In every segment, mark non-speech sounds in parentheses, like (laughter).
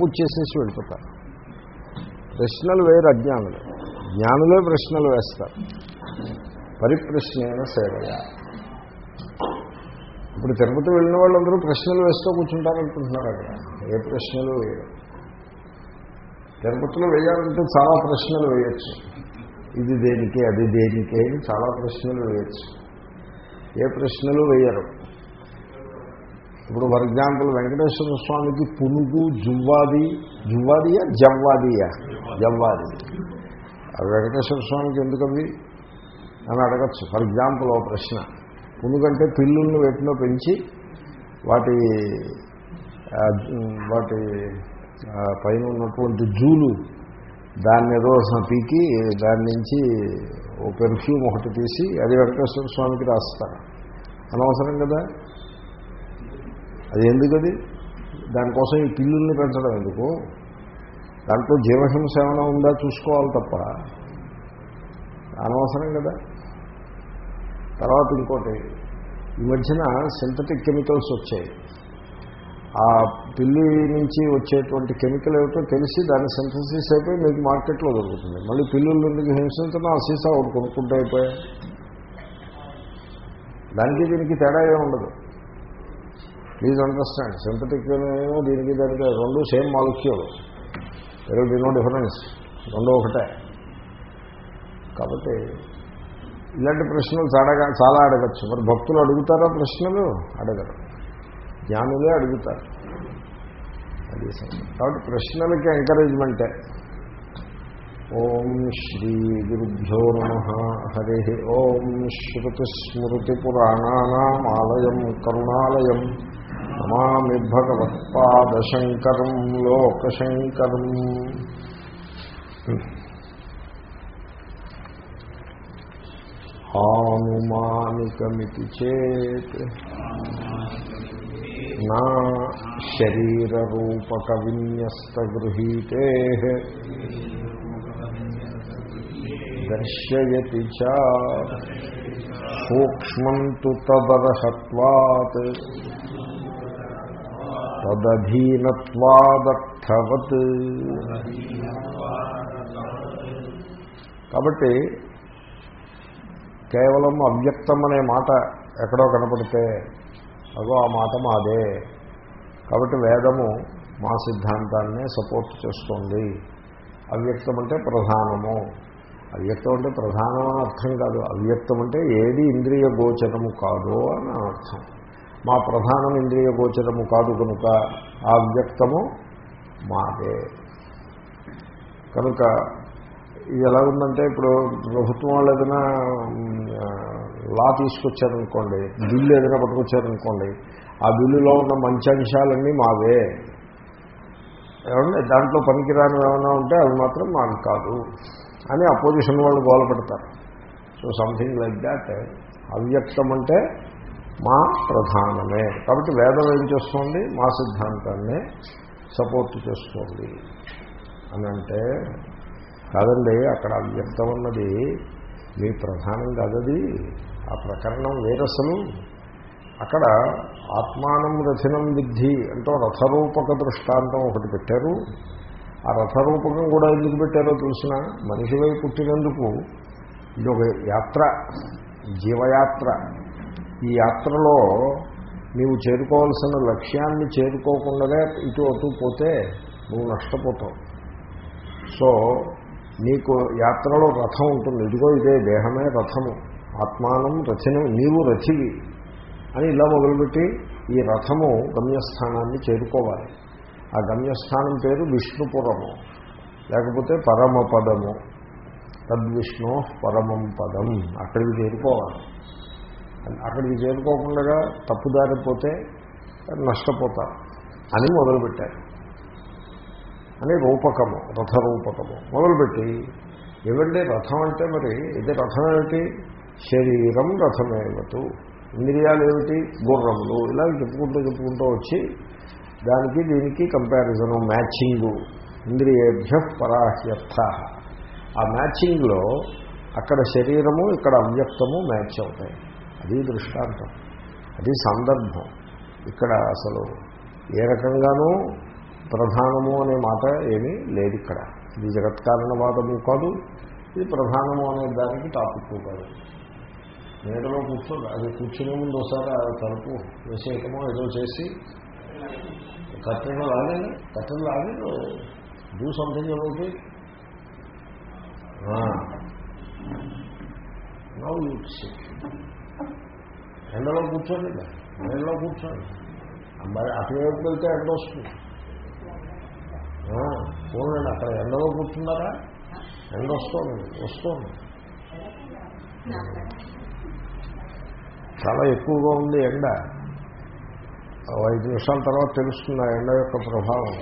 పూజ చేసేసి వెళ్ళిపోతారు. ప్రశ్నలు వేరు అజ్ఞానులు. జ్ఞానులే ప్రశ్నలు వేస్తారు. పరిప్రశ్నైన సేవయ. ఇప్పుడు తిరుపతి వెళ్ళిన వాళ్ళందరూ ప్రశ్నలు వేస్తూ కూర్చుంటారనుకుంటున్నారు అక్కడ. ఏ ప్రశ్నలు వేయరు. తిరుపతిలో వేయాలంటే చాలా ప్రశ్నలు వేయచ్చు. ఇది దేనికి అది దేనికి అని చాలా ప్రశ్నలు వేయచ్చు. ఏ ప్రశ్నలు వేయరు. ఇప్పుడు ఫర్ ఎగ్జాంపుల్ వెంకటేశ్వర స్వామికి పునుగు జువ్వాది జువ్వాదియా జవ్వాదియా? జవ్వాది. వెంకటేశ్వర స్వామికి ఎందుకవి? అని అడగచ్చు. ఫర్ ఎగ్జాంపుల్ ఓ ప్రశ్న. పునుగంటే పిల్లుల్ని వేటిలో పెంచి వాటి వాటి పైన ఉన్నటువంటి జూలు దాన్ని ఏదో పీకి దాని నుంచి ఓ పెర్ఫ్యూమ్ ఒకటి తీసి అది వెంకటేశ్వర స్వామికి రాస్తారు. అనవసరం కదా? అది ఎందుకది దానికోసం ఈ పిల్లుల్ని పెంచడం ఎందుకు? దాంట్లో జీవహింస ఏమైనా ఉందా చూసుకోవాలి తప్ప. అనవసరం కదా. తర్వాత ఇంకోటి ఈ మధ్యన సింథటిక్ కెమికల్స్ వచ్చాయి. ఆ పిల్లి నుంచి వచ్చేటువంటి కెమికల్ ఏమిటో తెలిసి దాని సింథసిస్ అయిపోయి మీకు మార్కెట్లో దొరుకుతుంది. మళ్ళీ పిల్లులు ఎందుకు హింసించడం? ఆ సీసా ఒకటి కొనుక్కుంటూ అయిపోయాయి దానికి దీనికి తేడా ఏమి ఉండదు. ప్లీజ్ అండర్స్టాండ్ సింథటిక్ ఏమో దీనికి దానికి రెండు same molecule there be no difference రెండు ఒకటే. కాబట్టి ఇలాంటి ప్రశ్నలు చాలా చాలా అడగచ్చు. మరి భక్తులు అడుగుతారా ప్రశ్నలు? అడగరు. జ్ఞానులే అడుగుతారు. అది కాబట్టి ప్రశ్నలకి ఎంకరేజ్మెంటే ఓం శ్రీ గురుభ్యో నమ. హరి ఓం శ్రుతిస్మృతిపురాణానామాలయం కరుణాలయం. నమామి భగవత్పాదశంకరం లోకశంకరం. ఆనుమానికమితి చేత్. నా శరీరరూపక విన్యస్తగృహీతే దర్శయతి చ. సూక్ష్మం తు తదర్హత్వాత్. తదధీనత్వాదర్థవత్. కాబట్టి కేవలం అవ్యక్తం అనే మాట ఎక్కడో కనపడితే అగో ఆ మాట మాదే. కాబట్టి వేదము మా సిద్ధాంతాన్నే సపోర్ట్ చేస్తుంది. అవ్యక్తం అంటే ప్రధానము. అవ్యక్తం అంటే ప్రధానం అర్థం కాదు. అవ్యక్తం అంటే ఏది ఇంద్రియ గోచరము కాదు అని అర్థం. మా ప్రధానం ఇంద్రియ గోచరము కాదు కనుక ఆ వ్యక్తము మాదే. కనుక ఇది ఎలా ఉందంటే ఇప్పుడు ప్రభుత్వం వాళ్ళు ఏదైనా లా తీసుకొచ్చారనుకోండి బిల్లు ఏదైనా పట్టుకొచ్చారనుకోండి ఆ బిల్లులో ఉన్న మంచి అంశాలన్నీ మావే. ఏమంటే దాంట్లో పనికిరాని ఏమైనా ఉంటే అవి మాత్రం మాకు కాదు అని అపోజిషన్ వాళ్ళు గోల పెడతారు. సో సంథింగ్ లైక్ దాట్ అవ్యక్తం అంటే మా ప్రధానమే. కాబట్టి వేదం ఏం చేస్తుంది? మా సిద్ధాంతాన్ని సపోర్ట్ చేస్తుంది. అని అంటే కాదండి అక్కడ అవ్యక్తం ఉన్నది మీ ప్రధానం కాదది. ఆ ప్రకరణం వేరసలు. అక్కడ ఆత్మానం రథినం విద్ధి అంటూ రథరూపక దృష్టాంతం ఒకటి పెట్టారు. ఆ రథరూపకం కూడా ఎందుకు పెట్టారో తెలిసిన మనిషివై పుట్టినందుకు ఇది ఒక యాత్ర జీవయాత్ర. ఈ యాత్రలో నీవు చేరుకోవాల్సిన లక్ష్యాన్ని చేరుకోకుండా ఇటు అటు పోతే నువ్వు నష్టపోతావు. సో నీకు యాత్రలో రథం ఉంటుంది. ఇదిగో ఇదే దేహమే రథము. ఆత్మానం రచన నీవు రచివి అని ఇలా మొదలుపెట్టి ఈ రథము గమ్యస్థానాన్ని చేరుకోవాలి. ఆ గమ్యస్థానం పేరు విష్ణుపురము. లేకపోతే పరమపదము. తద్విష్ణు పరమం పదం. అక్కడికి చేరుకోవాలి. అక్కడికి చేరుకోకుండా తప్పుదారిపోతే నష్టపోతారు అని మొదలుపెట్టారు. అని రూపకము రథరూపకము మొదలుపెట్టి ఏమంటే రథం అంటే మరి ఇది రథం ఏమిటి? శరీరం రథమేవతు ఇంద్రియాలు ఏమిటి? గుర్రములు ఇలా చెప్పుకుంటూ చెప్పుకుంటూ వచ్చి దానికి దీనికి కంపారిజను మ్యాచింగు ఇంద్రియేభ్య పరాహ్యర్థ. ఆ మ్యాచింగ్లో అక్కడ శరీరము ఇక్కడ అవ్యక్తము మ్యాచ్ అవుతాయి. అది దృష్టాంతం. అది సందర్భం. ఇక్కడ అసలు ఏ రకంగానూ ప్రధానము అనే మాట ఏమీ లేదు ఇక్కడ ఇది జగత్కారణవాదము కాదు ఇది ప్రధానము అనే దానికి టాపిక్ కాదు. నీడలో కూర్చోండి అది కూర్చునే ముందు ఒకసారి తలుపు వేసేయటమో ఏదో చేసి కట్టెలు రాలేదు కట్టెలు రాలేదు do something about it now you ఎండలో కూర్చోండి ఎండలో కూర్చోండి. మరి అటువైపు వెళ్తే ఎండ వస్తుంది. చూడండి అక్కడ ఎండలో కూర్చున్నారా? ఎండ వస్తుంది వస్తుంది. చాలా ఎక్కువగా ఉంది ఎండ. ఐదు నిమిషాల తర్వాత తెలుస్తుంది ఆ ఎండ యొక్క ప్రభావం.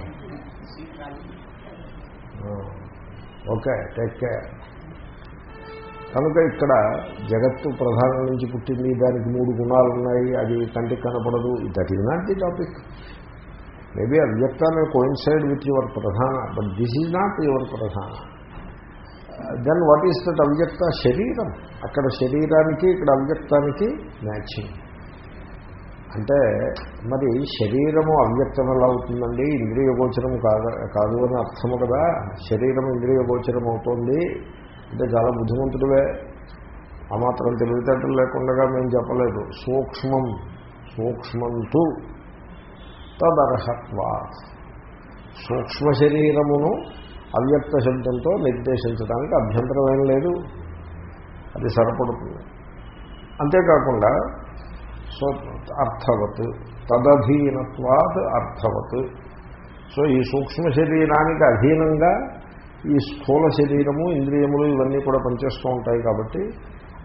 Okay take care. కనుక ఇక్కడ జగత్తు ప్రధానం నుంచి పుట్టింది దానికి మూడు గుణాలు ఉన్నాయి అది కంటికి కనపడదు that is not the topic maybe అవ్యక్త కోయిన్సైడ్ విత్ యువర్ ప్రధాన but this is not your ప్రధాన దెన్ వాట్ ఈస్ దట్ అవ్యక్త శరీరం అక్కడ శరీరానికి ఇక్కడ అవ్యక్తానికి మ్యాచింగ్ అంటే మరి శరీరము అవ్యక్తం ఎలా అవుతుందండి? ఇంద్రియ గోచరం కాదు కాదు అని అర్థము కదా. శరీరం ఇంద్రియ గోచరం అవుతుంది. అంటే చాలా బుద్ధిమంతుడివే. ఆ మాత్రం తెలివితేటలు లేకుండా మేము చెప్పలేదు. సూక్ష్మం సూక్ష్మంతు తదర్హత్వా. సూక్ష్మ శరీరమును అవ్యక్త శబ్దంతో నిర్దేశించడానికి అభ్యంతరం లేదు. అది సరిపడుతుంది. అంతేకాకుండా సో అర్థవత్ తదధీనత్వాత్ అర్థవత్. సో ఈ సూక్ష్మ శరీరానికి అధీనంగా ఈ స్థూల శరీరము ఇంద్రియములు ఇవన్నీ కూడా పనిచేస్తూ ఉంటాయి కాబట్టి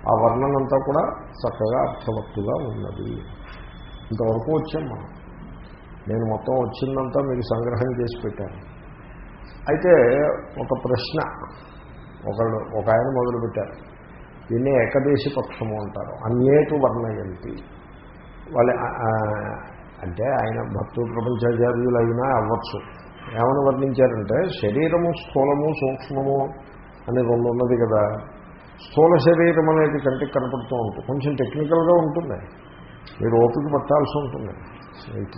ఆ వర్ణనంతా కూడా చక్కగా అర్థవత్తుగా ఉన్నది. ఇంతవరకు వచ్చాం మనం. నేను మొత్తం వచ్చిందంతా మీకు సంగ్రహం చేసి పెట్టాను. అయితే ఒక ప్రశ్న ఒకళ్ళు ఒక ఆయన మొదలుపెట్టారు. దీన్ని ఏకదేశి పక్షము అంటారు. అన్యేటు వర్ణయంతి. వాళ్ళ అంటే ఆయన భక్తులు ప్రపంచాచార్యులు అయినా అవ్వచ్చు. ఏమని వర్ణించారంటే శరీరము స్థూలము సూక్ష్మము అని రెండు ఉన్నది కదా. స్థూల శరీరం అనేది కంటికి కనపడుతూ ఉంటుంది. కొంచెం టెక్నికల్గా ఉంటుంది. మీరు ఓపిక పట్టాల్సి ఉంటుంది.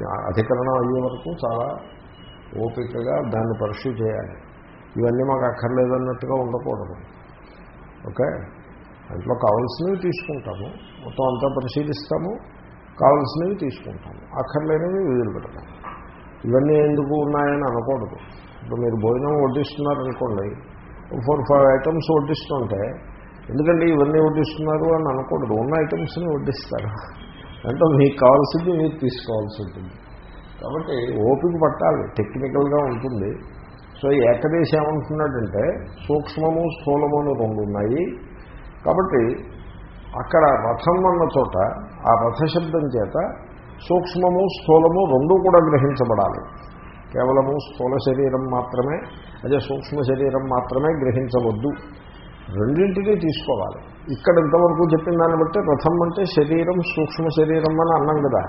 అధికరణం అయ్యే వరకు చాలా ఓపికగా దాన్ని పరిశీ చేయాలి. ఇవన్నీ మాకు అక్కర్లేదన్నట్టుగా ఉండకూడదు. ఓకే? దాంట్లో కావాల్సినవి తీసుకుంటాము. మొత్తం అంతా పరిశీలిస్తాము. కావాల్సినవి తీసుకుంటాము. అక్కర్లేనివి వదిలిపెడతాము ఇవన్నీ ఎందుకు ఉన్నాయని అనకూడదు. ఇప్పుడు మీరు భోజనం వడ్డిస్తున్నారనుకోండి ఫోర్ ఫైవ్ ఐటమ్స్ వడ్డిస్తుంటే ఎందుకంటే ఇవన్నీ వడ్డిస్తున్నారు అని అనకూడదు. ఉన్న ఐటమ్స్ని వడ్డిస్తారు. అంటే మీకు కావాల్సింది మీరు తీసుకోవాల్సి ఉంటుంది. కాబట్టి ఓపిక పట్టాలి టెక్నికల్గా ఉంటుంది. సో ఏకదేశ ఏమంటున్నాడంటే సూక్ష్మము స్థూలము అని రెండు ఉన్నాయి. కాబట్టి అక్కడ రథం అన్న చోట ఆ రథశబ్దం చేత సూక్ష్మము స్థూలము రెండూ కూడా గ్రహించబడాలి. కేవలము స్థూల శరీరం మాత్రమే అదే సూక్ష్మ శరీరం మాత్రమే గ్రహించవద్దు. రెండింటినీ తీసుకోవాలి. ఇక్కడ ఇంతవరకు చెప్పిన దాన్ని బట్టి రథం అంటే శరీరం సూక్ష్మ శరీరం అని అన్నాం కదా.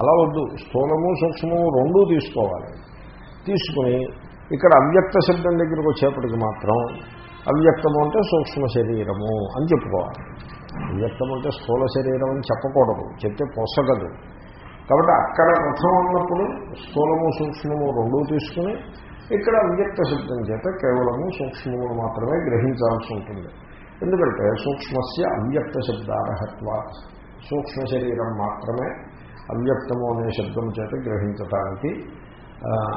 అలా వద్దు. స్థూలము సూక్ష్మము రెండూ తీసుకోవాలి. తీసుకుని ఇక్కడ అవ్యక్త శబ్దం దగ్గరికి వచ్చేప్పటికి మాత్రం అవ్యక్తము అంటే సూక్ష్మ శరీరము అని చెప్పుకోవాలి. అవ్యక్తం అంటే స్థూల శరీరం అని చెప్పకూడదు. చెప్తే పొసగదు. కాబట్టి అక్కడ రథం అన్నప్పుడు స్థూలము సూక్ష్మము రెండూ తీసుకుని ఇక్కడ అవ్యక్త శబ్దం చేత కేవలము సూక్ష్మమును మాత్రమే గ్రహించాల్సి ఉంటుంది. ఎందుకంటే సూక్ష్మస్య అవ్యక్త శబ్దార్హత్వ సూక్ష్మ శరీరం మాత్రమే అవ్యక్తము అనే శబ్దం చేత గ్రహించటానికి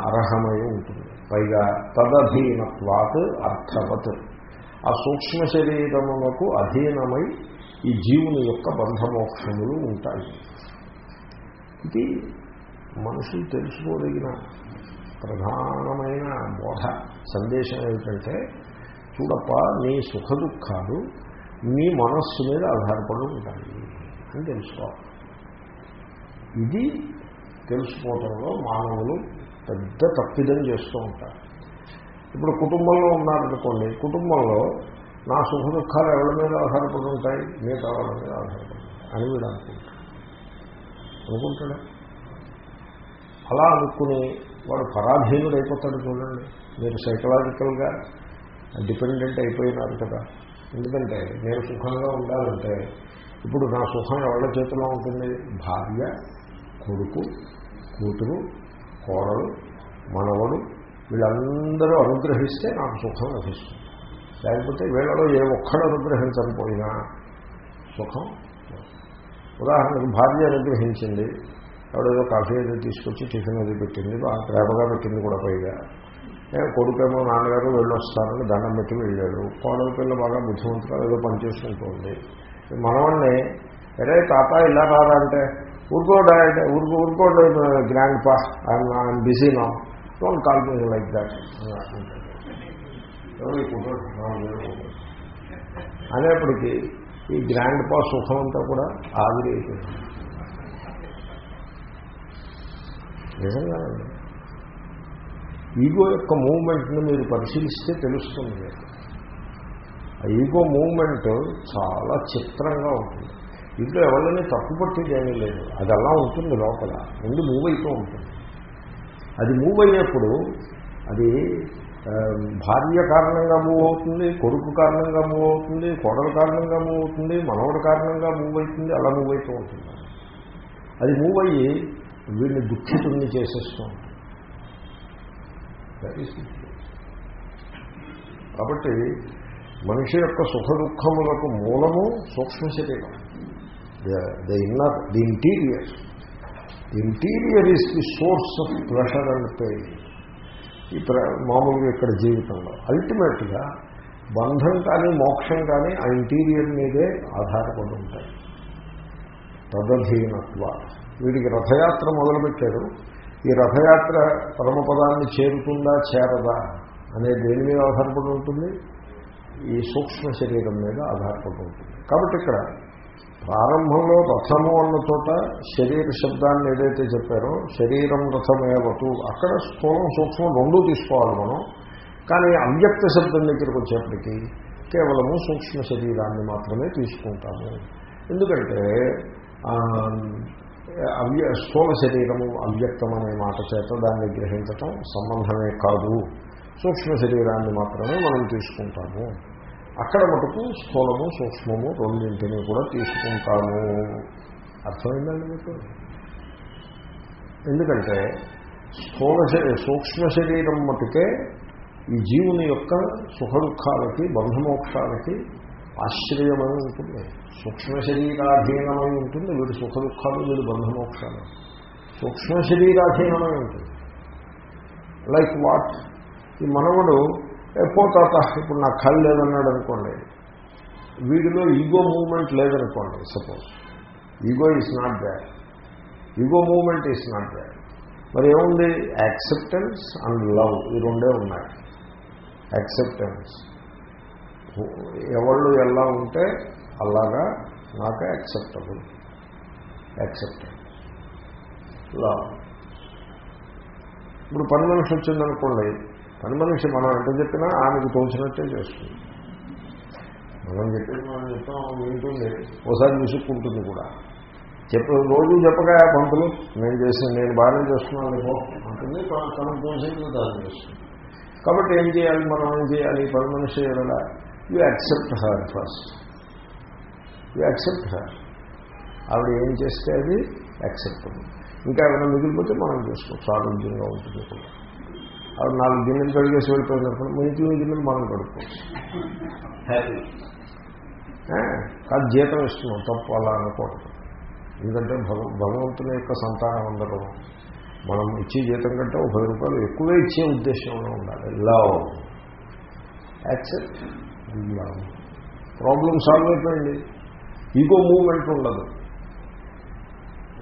అర్హమై ఉంటుంది. పైగా తదధీనత్వాత్ అర్థవత్. ఆ సూక్ష్మ శరీరమునకు అధీనమై ఈ జీవుని యొక్క బంధమోక్షములు ఉంటాయి. ఇది మనుషులు తెలుసుకోదగిన ప్రధానమైన బోధ. సందేశం ఏమిటంటే చూడప్ప నీ సుఖ దుఃఖాలు నీ మనస్సు మీద ఆధారపడి ఉంటాయి అని తెలుసుకోవాలి. ఇది తెలుసుకోవటంలో మానవులు పెద్ద తప్పిదం చేస్తూ ఉంటారు. ఇప్పుడు కుటుంబంలో ఉన్నారనుకోండి కుటుంబంలో నా సుఖ దుఃఖాలు ఎవరి మీద ఆధారపడి ఉంటాయి? మిగతా వాళ్ళ మీద ఆధారపడి అని వీడు అనుకుంటారు. అనుకుంటాడా? అలా అనుకుని వాడు పరాధీనుడు అయిపోతాడు చూడండి. మీరు సైకలాజికల్గా డిపెండెంట్ అయిపోయినారు కదా. ఎందుకంటే నేను సుఖంగా ఉండాలంటే ఇప్పుడు నా సుఖం ఎవరి చేతిలో ఉంటుంది? భార్య కొడుకు కూతురు కోడలు మనవడు వీళ్ళందరూ అనుగ్రహిస్తే నాకు సుఖం లభిస్తుంది. లేకపోతే వీళ్ళలో ఏ ఒక్కడు అనుగ్రహించకపోయినా సుఖం ఉదాహరణకు భార్య అనుగ్రహించింది. ఎవడేదో కాఫీ ఏదో తీసుకొచ్చి టిఫిన్ అది పెట్టింది బాగా ప్రేమగా పెట్టింది కూడా పైగా. కొడుకేమో నాన్నగారు వెళ్ళొస్తానని దండం పెట్టి వెళ్ళాడు. కోడల పిల్ల బాగా బుద్ధిమంతుగా ఏదో పనిచేసుకుంటుంది మనవాడిని అరే తాత ఇలా రారా అంటే ఊరుకోడా అంటే ఊరుకో ఊరుకోండి grandpa I'm busy no don't call me like that. (laughs) అనేప్పటికీ ఈ గ్రాండ్ పా సుఖం అంతా కూడా ఆవిరి అయిపోయింది. ఈగో యొక్క మూమెంట్ని మీరు పరిశీలిస్తే తెలుస్తుంది. ఆ ఈగో మూమెంట్ చాలా చిత్రంగా ఉంటుంది. ఇంట్లో ఎవరిని తప్పుపట్టేది ఏమీ లేదు. అది అలా ఉంటుంది లోపల. ముందు మూవ్ అవుతూ ఉంటుంది. అది మూవ్ అయ్యేప్పుడు అది భార్య కారణంగా మూవ్ అవుతుంది కొడుకు కారణంగా మూవ్ అవుతుంది కోడల కారణంగా మూవ్ అవుతుంది మనవడి కారణంగా మూవ్ అవుతుంది అలా మూవ్ అవుతూ ఉంటుంది. అది మూవ్ అయ్యి వీడిని దుఃఖితుల్ని చేసేస్తూ కాబట్టి మనిషి యొక్క సుఖ దుఃఖములకు మూలము సూక్ష్మ శరీరం. The inner the interior the interior is the source of pressure and pain ఈ ప్ర మామూలుగా ఇక్కడ జీవితంలో. అల్టిమేట్గా బంధం కానీ మోక్షం కానీ ఆ ఇంటీరియర్ మీదే ఆధారపడి ఉంటాయి. తదధీనత్వ. వీడికి రథయాత్ర మొదలుపెట్టారు. ఈ రథయాత్ర పరమపదాన్ని చేరుతుందా చేరదా అనే దేని మీద ఆధారపడి ఉంటుంది? ఈ సూక్ష్మ శరీరం మీద ఆధారపడి ఉంటుంది. కాబట్టి ఇక్కడ ప్రారంభంలో రథము అన్న చోట శరీర శబ్దాన్ని ఏదైతే చెప్పారో శరీరం రథమేవతు అక్కడ స్థూలం సూక్ష్మం రెండూ తీసుకోవాలి మనం. కానీ అవ్యక్త శబ్దం దగ్గరికి వచ్చేప్పటికీ కేవలము సూక్ష్మ శరీరాన్ని మాత్రమే తీసుకుంటాము. ఎందుకంటే అవ్య స్థూల శరీరము అవ్యక్తం అనే మాట చేత దాన్ని గ్రహించటం సంబంధమే కాదు. సూక్ష్మ శరీరాన్ని మాత్రమే మనం తీసుకుంటాము. అక్కడ మటుకు స్థూలము సూక్ష్మము రెండింటిని కూడా తీసుకుంటాము. అర్థమైందండి మీకు? ఎందుకంటే స్థూల శరీ సూక్ష్మ శరీరం మటుకే ఈ జీవుని యొక్క సుఖ దుఃఖాలకి బంధమోక్షాలకి ఆశ్రయమై ఉంటుంది. సూక్ష్మ శరీరాధీనమై ఉంటుంది. వీడి సుఖ దుఃఖాలు వీడి బంధమోక్షాలు. సూక్ష్మ శరీరాధీనమై ఉంటుంది. Like what? ఈ మనవడు పోతాత ఇప్పుడు నా కళ్ళు లేదన్నాడు అనుకోండి. వీడిలో ఈగో మూమెంట్ లేదనుకోండి suppose. Ego is not bad. Ego moment is not bad. మరి ఏముంది? యాక్సెప్టెన్స్ అండ్ లవ్ ఈ రెండే ఉన్నాయి. యాక్సెప్టెన్స్. ఎవళ్ళు ఎలా ఉంటే అలాగా నాకు యాక్సెప్టబుల్. యాక్సెప్టెన్స్. లవ్. ఇప్పుడు పని మనిషి వచ్చిందనుకోండి పని మనిషి మనం ఎంత చెప్పినా ఆమెకు తోచినట్టే చేస్తుంది. మనం చెప్పేది మనం చెప్తాం వింటుంది ఓసారి విసుక్కుంటుంది కూడా. చెప్ప రోజు చెప్పగా పంతులు నేను చేసిన నేను బాగానే చేస్తున్నాను లేకో అంటుంది. తన- తోచింది దాన్ని చేస్తుంది. కాబట్టి ఏం చేయాలి మనం ఏం చేయాలి? పని మనిషి ఎలా you accept her first you accept her ఆవిడ ఏం చేస్తే అది యాక్సెప్ట్ ఇంకా ఏమైనా మిగిలిపోతే మనం చేసుకోవచ్చు. ఆరోగ్యంగా ఉంటుంది కూడా. ఆవిడ నాలుగు గిన్నెలు కడిగేసి వెళ్ళిపోయినప్పుడు మిగిలిన గిన్నెలు మనం కడుక్కోవచ్చు కాదు జీతం ఇస్తున్నాం తప్పు అలా అనకూడదు. ఎందుకంటే భగ భగవంతుని యొక్క సంతానం అందరూ. మనం ఇచ్చే జీతం కంటే ఒక పది రూపాయలు ఎక్కువే ఇచ్చే ఉద్దేశంలో ఉండాలి. Love accept love problem solve అయిపోయింది. ఈగో మూమెంట్ ఉండదు.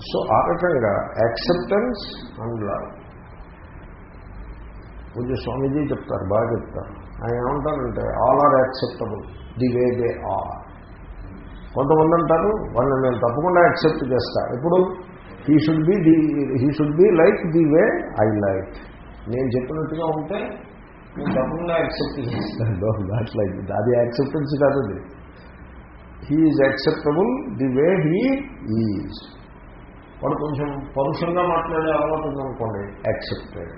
సో ఆ రకంగా యాక్సెప్టెన్స్ అండ్ లవ్ పూజ స్వామీజీ చెప్తారు బాగా చెప్తారు. ఆయన ఏమంటారంటే all are acceptable the way they are కొంతమంది అంటారు వాళ్ళని నేను తప్పకుండా యాక్సెప్ట్ చేస్తా. ఇప్పుడు he should be the he should be like the way I like నేను చెప్పినట్టుగా ఉంటే నేను తప్పకుండా యాక్సెప్ట్ చేస్తాను దాట్ లైక్ అది యాక్సెప్టెన్స్ కాదు అది. He is acceptable the way he is వాడు కొంచెం పరుషంగా మాట్లాడే అలవాటు ఉందనుకోండి యాక్సెప్టెడ్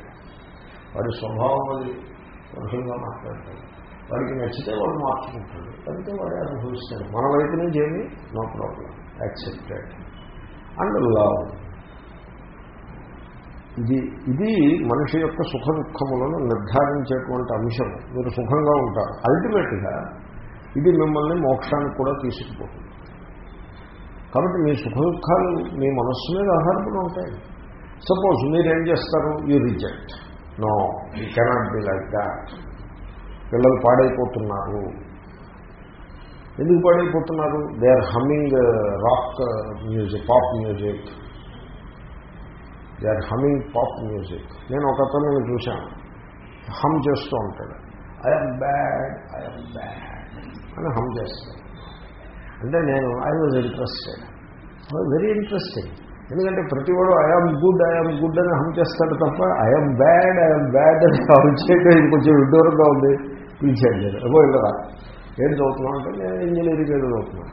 వాడి స్వభావం అది పరుషంగా మాట్లాడతాడు. వాడికి నచ్చితే వాడు మార్చుకుంటాడు. అందుకే వాడే అనుభవిస్తాడు. మన వైపు నుంచి ఏమి? No problem. Accepted. And love. ఇది ఇది మనిషి యొక్క సుఖ దుఃఖములను నిర్ధారించేటువంటి అంశం. మీరు సుఖంగా ఉంటారు. అల్టిమేట్గా ఇది మిమ్మల్ని మోక్షానికి కూడా తీసుకుపోతుంది. కాబట్టి మీ సుఖ దుఃఖాలు మీ మనస్సు మీద ఆధారపడి ఉంటాయి. సపోజ్ మీరేం చేస్తారు? You reject no he cannot be like that పిల్లలు పాడైపోతున్నారు. ఎందుకు పాడైపోతున్నారు? They are humming rock music pop music they are humming pop music నేను ఒక అతను చూశాను. హమ్ చేస్తూ ఉంటాడు. ఐఎమ్ బ్యాడ్ ఐఎమ్ బ్యాడ్ అని హమ్ చేస్తాను అంటే నేను I was interested very interesting ఎందుకంటే ప్రతివాడు ఐఆమ్ గుడ్ ఐఆమ్ గుడ్ అని హమ్ చేస్తాడు తప్ప ఐఎమ్ బ్యాడ్ ఐఎమ్ బ్యాడ్ అని హమ్ చేయడం ఇది కొంచెం విడ్డూరంగా ఉంది. పిలిచాడు నేను ఏమో కదా ఏం చదువుతున్నావు అంటే నేను ఇంజనీరింగ్ ఏదో చదువుతున్నాను.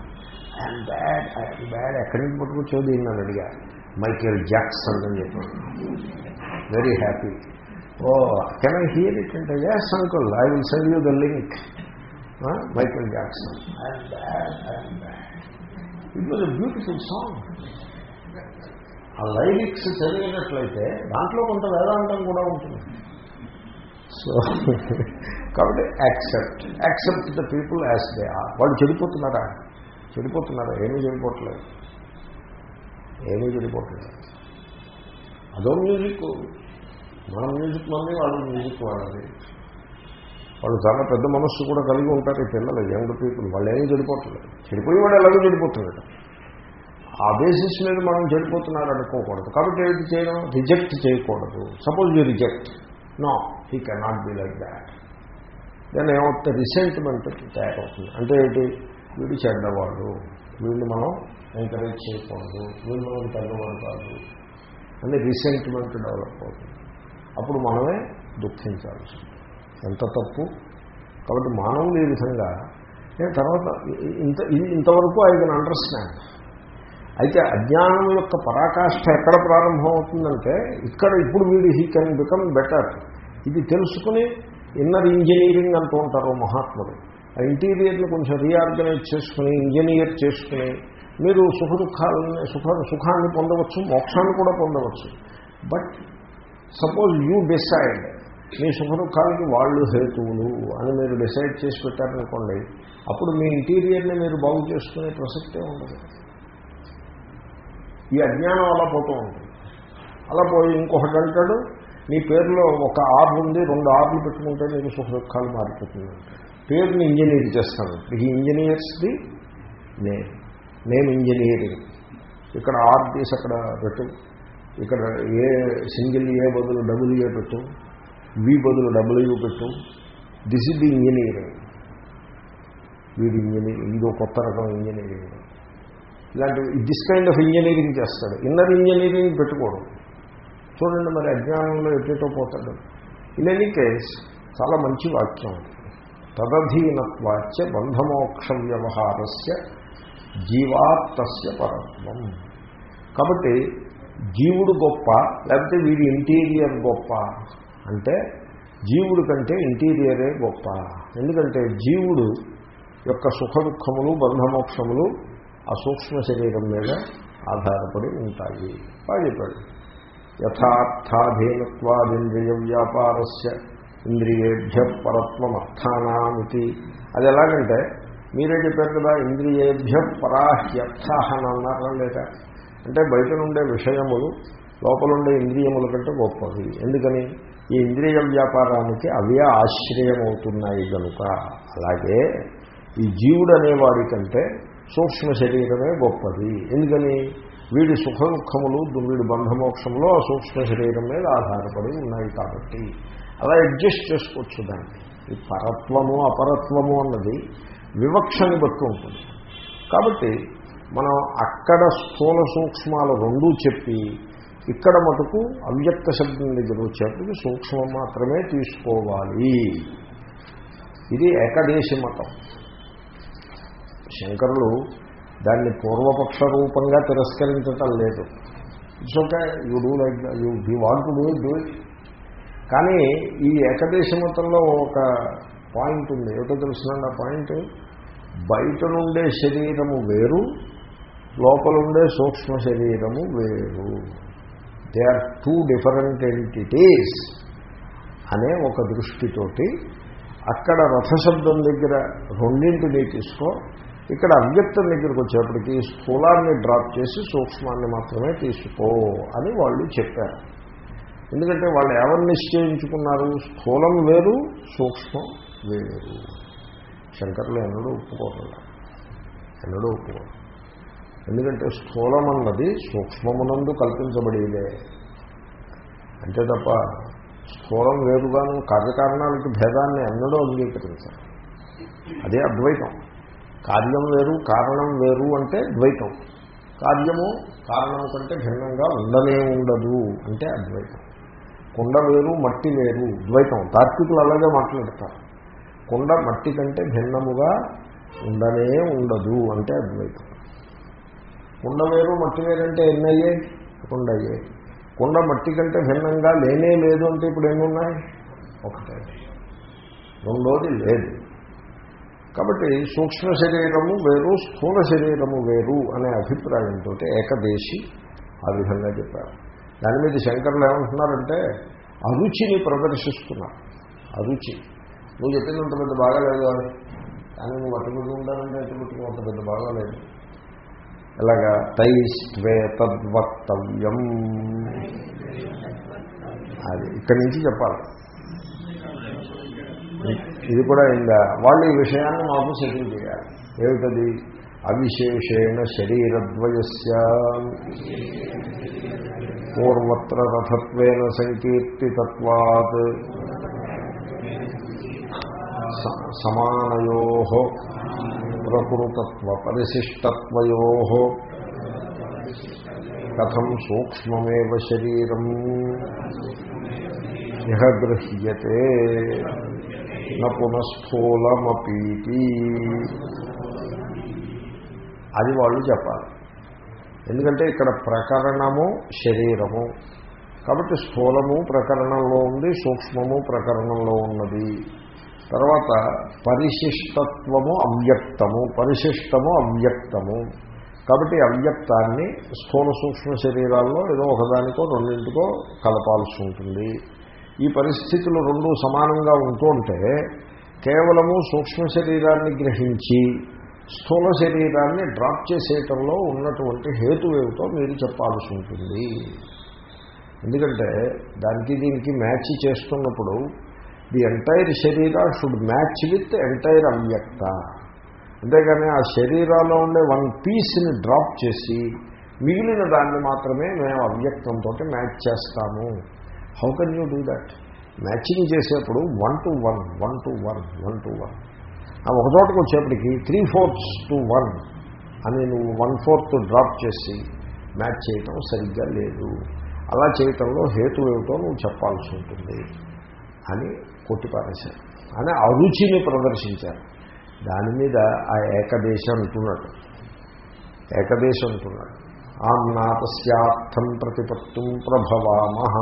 ఐఎమ్ బ్యాడ్ ఐఎమ్ బ్యాడ్ ఎక్కడి నుంచి పట్టుకొచ్చో దీన్ని నన్ను అడిగా. మైకేల్ జాక్సన్ అని చెప్పాను very happy oh can I hear it అంటే yes uncle I will send you the link Michael Jackson. I'm bad I'm bad it was a beautiful song ఆ lyrics చదివినట్లయితే దాంట్లో కొంత వేదాంతం కూడా ఉంటుంది. సో కాబట్టి accept accept the people as they are వాళ్ళు చెడిపోతున్నారా? చెడిపోతున్నారా? ఏమీ చెడిపోవట్లేదు. ఏమీ చెడిపోవట్లేదు. అదో మ్యూజిక్ మన మ్యూజిక్ మంది వాళ్ళ మ్యూజిక్ వాళ్ళది వాళ్ళు చాలా పెద్ద మనస్సు కూడా కలిగి ఉంటారు ఈ పిల్లలు యంగ్ పీపుల్. వాళ్ళు ఏమీ చెడిపోవట్లేదు. చెడిపోయి వాడు ఎలాగో చెడిపోతున్నాడు. ఆ బేసిస్ మీద మనం చెడిపోతున్నారు అనుకోకూడదు. కాబట్టి ఏది చేయడం? రిజెక్ట్ చేయకూడదు. Suppose you reject no he cannot be like that దాన్ని ఏమవుతుంది రిసెంట్మెంట్ తయారవుతుంది. అంటే ఏంటి? వీడు చెడ్డవాడు. వీళ్ళు మనం ఎంకరేజ్ చేయకూడదు. వీళ్ళు మనం తగ్గవాడు కాదు అంటే రిసెంట్మెంట్ డెవలప్ అవుతుంది. అప్పుడు మనమే దుఃఖించాల్సి ఎంత తప్పు? కాబట్టి మానవులు ఈ విధంగా నేను తర్వాత ఇంత ఇంతవరకు ఐ కెన్ అండర్స్టాండ్. అయితే అజ్ఞానం యొక్క పరాకాష్ఠ ఎక్కడ ప్రారంభం అవుతుందంటే ఇక్కడ ఇప్పుడు వీడు హీ కెన్ బికమ్ బెటర్ ఇది తెలుసుకుని ఇన్నర్ ఇంజనీరింగ్ అంటూ ఉంటారు మహాత్ములు. ఆ ఇంటీరియర్ని కొంచెం రీఆర్గనైజ్ చేసుకుని ఇంజనీర్ చేసుకుని మీరు సుఖ దుఃఖాలని సుఖ సుఖాన్ని పొందవచ్చు మోక్షాన్ని కూడా పొందవచ్చు. బట్ సపోజ్ యూ డిసైడ్ మీ సుఖ దుఃఖాలకి వాళ్ళు హేతువులు అని మీరు డిసైడ్ చేసి పెట్టారనుకోండి అప్పుడు మీ ఇంటీరియర్ని మీరు బాగు చేసుకునే ప్రసక్తే ఉండదు. ఈ అజ్ఞానం అలా పోతూ ఉంటుంది. అలా పోయి ఇంకొకటి అంటాడు నీ పేరులో ఒక ఆరు ఉంది రెండు ఆర్లు పెట్టుకుంటే నీకు సుఖ దుఃఖాలు మారిపోతుంది పేరుని ఇంజనీర్ చేస్తాను ఈ ఇంజనీర్స్ది నేను. నేను ఇంజనీరింగ్ ఇక్కడ ఆర్ తీసి అక్కడ పెట్టు. ఇక్కడ ఏ సింగిల్ ఏ బదులు డబుల్ ఏ పెట్టు. వి బదులు డబ్ల్యూ పెట్టు. దిస్ ఇస్ ది ఇంజనీరింగ్ వీడి ఇంజనీరింగ్ ఇదో కొత్త రకం ఇంజనీరింగ్ ఇలాంటి దిస్ కైండ్ ఆఫ్ ఇంజనీరింగ్ చేస్తాడు. ఇన్నర్ ఇంజనీరింగ్ పెట్టుకోడు. చూడండి మరి అజ్ఞానంలో ఎటుతో పోతాడు. ఇన్ ఎనీ కేస్ చాలా మంచి వాక్యం తదధీనత్వాచ్య బంధమోక్ష వ్యవహారస్య జీవాత్తస్య పరత్వం. కాబట్టి జీవుడు గొప్ప లేకపోతే వీడి ఇంటీరియర్ గొప్ప అంటే జీవుడు కంటే ఇంటీరియరే గొప్ప. ఎందుకంటే జీవుడు యొక్క సుఖ దుఃఖములు బంధమోక్షములు ఆ సూక్ష్మ శరీరం మీద ఆధారపడి ఉంటాయి. వాడిపాడు యథార్థాధీనత్వాదింద్రియ వ్యాపారస్య ఇంద్రియేభ్య పరత్వమర్థానామితి. అది ఎలాగంటే మీరే చెప్పారు కదా ఇంద్రియేభ్య పరాహ్యర్థ అని అన్నారా లేదా అంటే బయట నుండే విషయములు లోపలుండే ఇంద్రియముల కంటే గొప్పది ఎందుకని? ఈ ఇంద్రియ వ్యాపారానికి అవే ఆశ్రయమవుతున్నాయి కనుక అలాగే ఈ జీవుడు అనేవాడి కంటే సూక్ష్మ శరీరమే గొప్పది. ఎందుకని? వీడి సుఖ దుఃఖములు వీడి బంధమోక్షములు ఆ సూక్ష్మ శరీరం మీద ఆధారపడి ఉన్నాయి కాబట్టి. అలా అడ్జస్ట్ చేసుకోవచ్చు దాన్ని. ఈ పరత్వము అపరత్వము అన్నది వివక్షని బట్టి ఉంటుంది. కాబట్టి మనం అక్కడ స్థూల సూక్ష్మాలు రెండూ చెప్పి ఇక్కడ మటుకు అవ్యక్త శబ్దం దగ్గర వచ్చేప్పటికి సూక్ష్మం మాత్రమే తీసుకోవాలి. ఇది ఏకదేశి మతం. శంకరులు దాన్ని పూర్వపక్ష రూపంగా తిరస్కరించటం లేదు. It's okay you do like you you want do do కానీ ఈ ఏకదేశ మతంలో ఒక పాయింట్ ఉంది. ఏమిటో తెలుసునండి ఆ పాయింట్ బయట నుండే శరీరము వేరు లోపలుండే సూక్ష్మ శరీరము వేరు. They are two different entities అనే ఒక దృష్టితోటి అక్కడ రథశబ్దం దగ్గర రెండింటినీ తీసుకో ఇక్కడ అవ్యక్తం దగ్గరికి వచ్చేప్పటికి స్థూలాన్ని డ్రాప్ చేసి సూక్ష్మాన్ని మాత్రమే తీసుకో అని వాళ్ళు చెప్పారు. ఎందుకంటే వాళ్ళు ఎవరు నిశ్చయించుకున్నారు? స్థూలం వేరు సూక్ష్మం వేరు. శంకర్లు ఎన్నడూ ఒప్పుకోకుండా ఎన్నడూ ఒప్పుకోరు. ఎందుకంటే స్థూలం అన్నది సూక్ష్మమునందు కల్పించబడేదే. అంతే తప్ప స్థూలం వేరుగాను కార్యకారణాలకి భేదాన్ని ఎన్నడూ అంగీకరించారు. అదే అద్వైతం. కార్యం వేరు కారణం వేరు అంటే ద్వైతం. కార్యము కారణం కంటే భిన్నంగా ఉండనే ఉండదు అంటే అద్వైతం. కుండ వేరు మట్టి వేరు ద్వైతం. తార్కికులు అలాగే మాట్లాడతారు. కుండ మట్టి కంటే భిన్నముగా ఉండనే ఉండదు అంటే అద్వైతం. కుండ వేరు మట్టి వేరంటే ఎన్నయ్యే? అయ్యాయి కుండ కుండ మట్టి కంటే భిన్నంగా లేనే లేదు అంటే ఇప్పుడు ఎన్ని ఒకటే. రెండోది లేదు. కాబట్టి సూక్ష్మ శరీరము వేరు స్థూల శరీరము వేరు అనే అభిప్రాయంతో ఏకదేశి ఆ విధంగా చెప్పారు. దాని మీద శంకర్లు ఏమంటున్నారంటే అరుచిని ప్రదర్శిస్తున్నారు అరుచి. నువ్వు చెప్పినంత పెద్ద బాగాలేదు అని. కానీ నువ్వు అట్టుకుంటుంటానంటే అట్టుకుంటున్నంత పెద్ద బాగాలేదు ఎలాగా? తైస్వే తద్వక్తవ్యం. అది ఇక్కడి నుంచి చెప్పాలి. ఇది కూడా అయిందా? వాళ్ళు ఈ విషయాన్ని మాకు సెటిల్ చేయాలి. ఏమిటది? అవిశేషేణ శరీరద్వయస్య. పూర్వత్ర రథత్వేన సంకీర్తితత్వాత్. సమానయో ప్రకృతత్వ పరిశిష్టత్వయో కథం సూక్ష్మమేవ శరీరం. ఇహ గృహ్యతే. పునఃస్థూలమపీతి. అది వాళ్ళు చెప్పాలి. ఎందుకంటే ఇక్కడ ప్రకరణము శరీరము. కాబట్టి స్థూలము ప్రకరణంలో ఉంది సూక్ష్మము ప్రకరణంలో ఉన్నది. తర్వాత పరిశిష్టత్వము అవ్యక్తము పరిశిష్టము అవ్యక్తము. కాబట్టి అవ్యక్తాన్ని స్థూల సూక్ష్మ శరీరాల్లో ఏదో ఒకదానికో రెండింటికో కలపాల్సి ఉంటుంది. ఈ పరిస్థితులు రెండు సమానంగా ఉంటుంటే కేవలము సూక్ష్మ శరీరాన్ని గ్రహించి స్థూల శరీరాన్ని డ్రాప్ చేసేయటంలో ఉన్నటువంటి హేతు ఏమిటో మీరు చెప్పాల్సి ఉంటుంది. ఎందుకంటే దానికి దీనికి మ్యాచ్ చేస్తున్నప్పుడు ది ఎంటైర్ శరీర షుడ్ మ్యాచ్ విత్ ఎంటైర్ అవ్యక్త. అంతేగాని ఆ శరీరాల్లో ఉండే వన్ పీస్ని డ్రాప్ చేసి మిగిలిన దాన్ని మాత్రమే మేము అవ్యక్తంతో మ్యాచ్ చేస్తాము. How can you do that matching చేసేప్పుడు one to one one to one one to one ఒక చోటకు వచ్చేప్పటికి త్రీ ఫోర్త్స్ టు వన్ అని నువ్వు వన్ ఫోర్త్ డ్రాప్ చేసి మ్యాచ్ చేయటం సరిగ్గా లేదు. అలా చేయటంలో హేతు ఏమిటో నువ్వు చెప్పాల్సి ఉంటుంది అని కొట్టిపారేశారు. అని అరుచిని ప్రదర్శించారు. దాని మీద ఆ ఏకదేశం అంటున్నాడు. ఏకదేశం అంటున్నాడు. ఆమ్నాతస్యార్థం ప్రతిపత్తుం ప్రభవామహ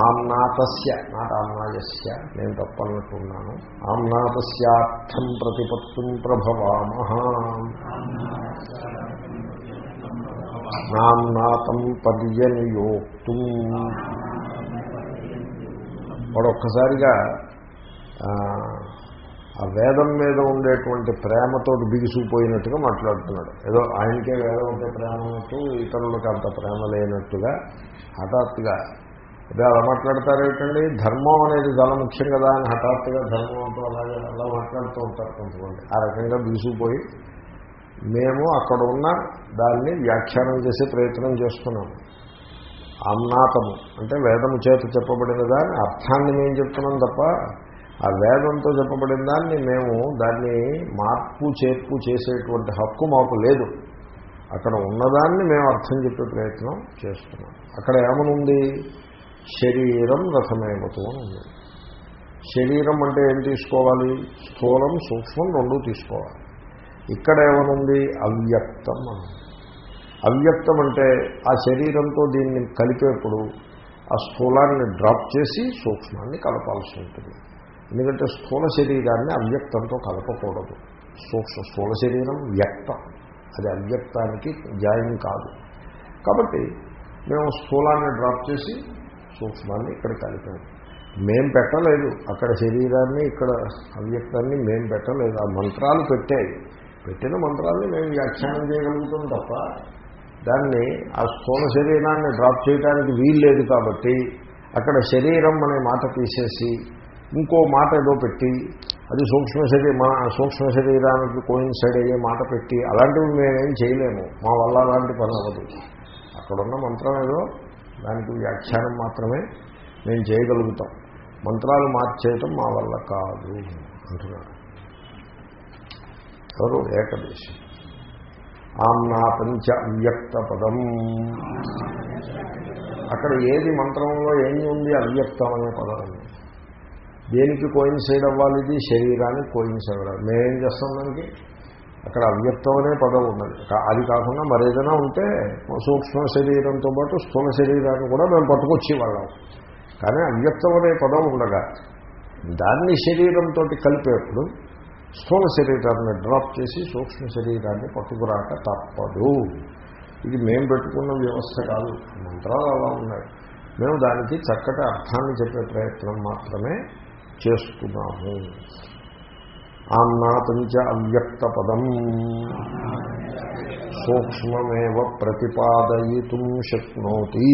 ఆమ్నాతస్య నాట్ ఆమ్నాయస్య నేను తప్పన్నట్టున్నాను ఆమ్నాతస్యార్థం ప్రతిపత్తుం ప్రభవామహ నామ్నాతం పర్యనియోక్తు వాడు ఒక్కసారిగా ఆ వేదం మీద ఉండేటువంటి ప్రేమతో బిగుసుకుపోయినట్టుగా మాట్లాడుతున్నాడు. ఏదో ఆయనకే వేదం ఉంటే ప్రేమ ఉన్నట్టు ఇతరులకు అంత ప్రేమ లేనట్టుగా హఠాత్తుగా అదే అలా మాట్లాడతారేటండి ధర్మం అనేది చాలా ముఖ్యం కదా అని హఠాత్తుగా ధర్మం అలాగే అలా మాట్లాడుతూ ఉంటారు కొంతమంది. ఆ రకంగా బిగుసిపోయి మేము అక్కడ ఉన్న దాన్ని వ్యాఖ్యానం చేసే ప్రయత్నం చేస్తున్నాము ఆమ్నాతము అంటే వేదము చేత చెప్పబడిన దాని అర్థాన్ని మేము చెప్తున్నాం తప్ప ఆ వేదంతో చెప్పబడిన దాన్ని మేము దాన్ని మార్పు చేర్పు చేసేటువంటి హక్కు మాకు లేదు. అక్కడ ఉన్నదాన్ని మేము అర్థం చెప్పే ప్రయత్నం చేస్తున్నాం. అక్కడ ఏమనుంది? శరీరం రథమేమతో ఉంది. శరీరం అంటే ఏం తీసుకోవాలి? స్థూలం సూక్ష్మం రెండు తీసుకోవాలి. ఇక్కడ ఏమనుంది? అవ్యక్తం అని అవ్యక్తం అంటే ఆ శరీరంతో దీన్ని కలిపేప్పుడు ఆ స్థూలాన్ని డ్రాప్ చేసి సూక్ష్మాన్ని కలపాల్సి ఉంటుంది. ఎందుకంటే స్థూల శరీరాన్ని అవ్యక్తంతో కలపకూడదు. సూక్ష్మ స్థూల శరీరం వ్యక్తం. అది అవ్యక్తానికి జాయిన్ కాదు. కాబట్టి మేము స్థూలాన్ని డ్రాప్ చేసి సూక్ష్మాన్ని ఇక్కడ కలిపాము. మేం పెట్టలేదు. అక్కడ శరీరాన్ని ఇక్కడ అవ్యక్తాన్ని మేం పెట్టలేదు. ఆ మంత్రాలు పెట్టాయి. పెట్టిన మంత్రాన్ని మేము వ్యాఖ్యానం చేయగలుగుతాం తప్ప దాన్ని ఆ స్థూల శరీరాన్ని డ్రాప్ చేయడానికి వీల్లేదు కాబట్టి అక్కడ శరీరం అనే మాట తీసేసి ఇంకో మాట ఏదో పెట్టి అది సూక్ష్మ శరీర మా సూక్ష్మ శరీరానికి కోయిన్సైడ్ అయ్యే మాట పెట్టి అలాంటివి మేమేం చేయలేము. మా వల్ల అలాంటి పని అవ్వదు. అక్కడున్న మంత్రం ఏదో దానికి వ్యాఖ్యానం మాత్రమే మేము చేయగలుగుతాం. మంత్రాలు మార్చేయటం మా వల్ల కాదు అంటున్నారు ఎవరు? ఏకదేశం. ఆమ్నా పంచ అవ్యక్త పదం. అక్కడ ఏది మంత్రంలో ఏమి ఉంది? అవ్యక్తం అనే పదం. ఉంది దేనికి కోయిన్సైడ్ అవ్వాలి ఇది శరీరానికి కోయిన్సైడ్ అవ్వాలి మేమేం చేస్తాం దానికి? అక్కడ అవ్యక్తం అనే పదం ఉన్నది. అది కాకుండా మరేదైనా ఉంటే సూక్ష్మ శరీరంతో పాటు స్థూల శరీరాన్ని కూడా మేము పట్టుకొచ్చి వాళ్ళం కానీ అవ్యక్తం అనే పదం ఉండగా దాన్ని శరీరంతో కలిపేప్పుడు స్థూల శరీరాన్ని డ్రాప్ చేసి సూక్ష్మ శరీరాన్ని పట్టుకురాక తప్పదు. ఇది మేము పెట్టుకున్న వ్యవస్థ కాదు. మంత్రాలు అలా ఉన్నాయి. మేము దానికి చక్కటి అర్థాన్ని చెప్పే ప్రయత్నం మాత్రమే చేస్తున్నాము ఆన్నాతంచ అవ్యక్త పదం సూక్ష్మమేవ ప్రతిపాదయితుం శక్నోతి.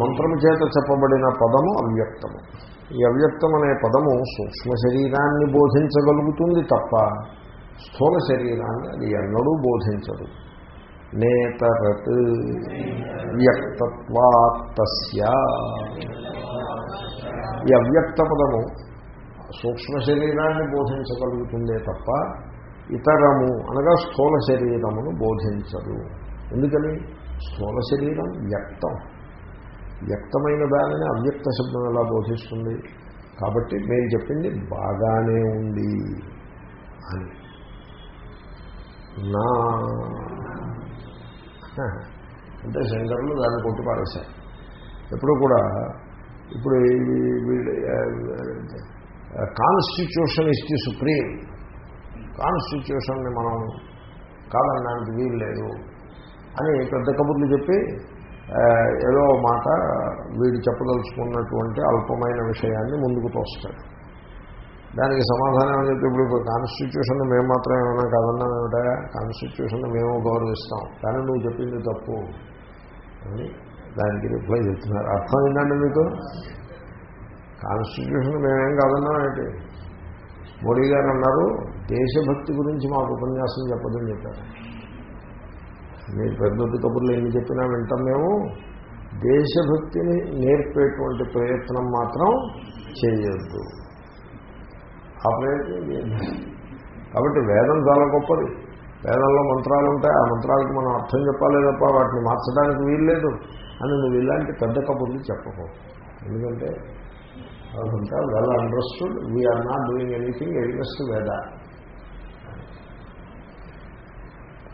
మంత్రము చేత చెప్పబడిన పదము అవ్యక్తము. ఈ అవ్యక్తం అనే పదము సూక్ష్మ శరీరాన్ని బోధించగలుగుతుంది తప్ప స్థూల శరీరాన్ని అది ఎన్నడూ బోధించదు. నేతరత్ వ్యక్తత్వాత్తస్య ఈ అవ్యక్త పదము సూక్ష్మ శరీరాన్ని బోధించగలుగుతుందే తప్ప ఇతరము అనగా స్థూల శరీరమును బోధించదు. ఎందుకని? స్థూల శరీరం వ్యక్తం. వ్యక్తమైన దానిని అవ్యక్త శబ్దం ఎలా బోధిస్తుంది? కాబట్టి నేను చెప్పింది బాగానే ఉంది అని. నా అంటే శంకరులు దాన్ని కొట్టిపారేశారు. ఎప్పుడు కూడా ఇప్పుడు కాన్స్టిట్యూషన్ ఇస్ ది సుప్రీం కాన్స్టిట్యూషన్ని మనం కాదనడానికి వీలు లేదు అని పెద్ద కబుర్లు చెప్పి ఏదో మాట వీడు చెప్పదలుచుకున్నటువంటి అల్పమైన విషయాన్ని ముందుకు తోస్తాడు. దానికి సమాధానం అని చెప్పి ఇప్పుడు కాన్స్టిట్యూషన్ మేము మాత్రం ఏమైనా కాదన్నాం ఏమిటా? కాన్స్టిట్యూషన్ మేము గౌరవిస్తాం. కానీ నువ్వు చెప్పింది తప్పు. అని దానికి రిప్లై చెప్తున్నారు అర్థం ఏంటండి మీకు? కాన్స్టిట్యూషన్ మేమేం కాదన్నాం ఏంటి? మోడీ గారు అన్నారు దేశభక్తి గురించి మాకు ఉపన్యాసం చెప్పదని చెప్పారు. మీరు పెద్దొద్దు కబుర్లు ఎన్ని చెప్పినా వింటాం మేము. దేశభక్తిని నేర్పేటువంటి ప్రయత్నం మాత్రం చేయొద్దు. ఆ ప్రయత్నం కాబట్టి వేదం చాలా గొప్పది. వేదంలో మంత్రాలు ఉంటాయి ఆ మంత్రాలకు మనం అర్థం చెప్పాలి తప్ప వాటిని మార్చడానికి వీల్లేదు అని నువ్వు ఇలాంటి పెద్ద కబుర్లు చెప్పకు ఎందుకంటే అదంతా well understood we are not doing anything against Veda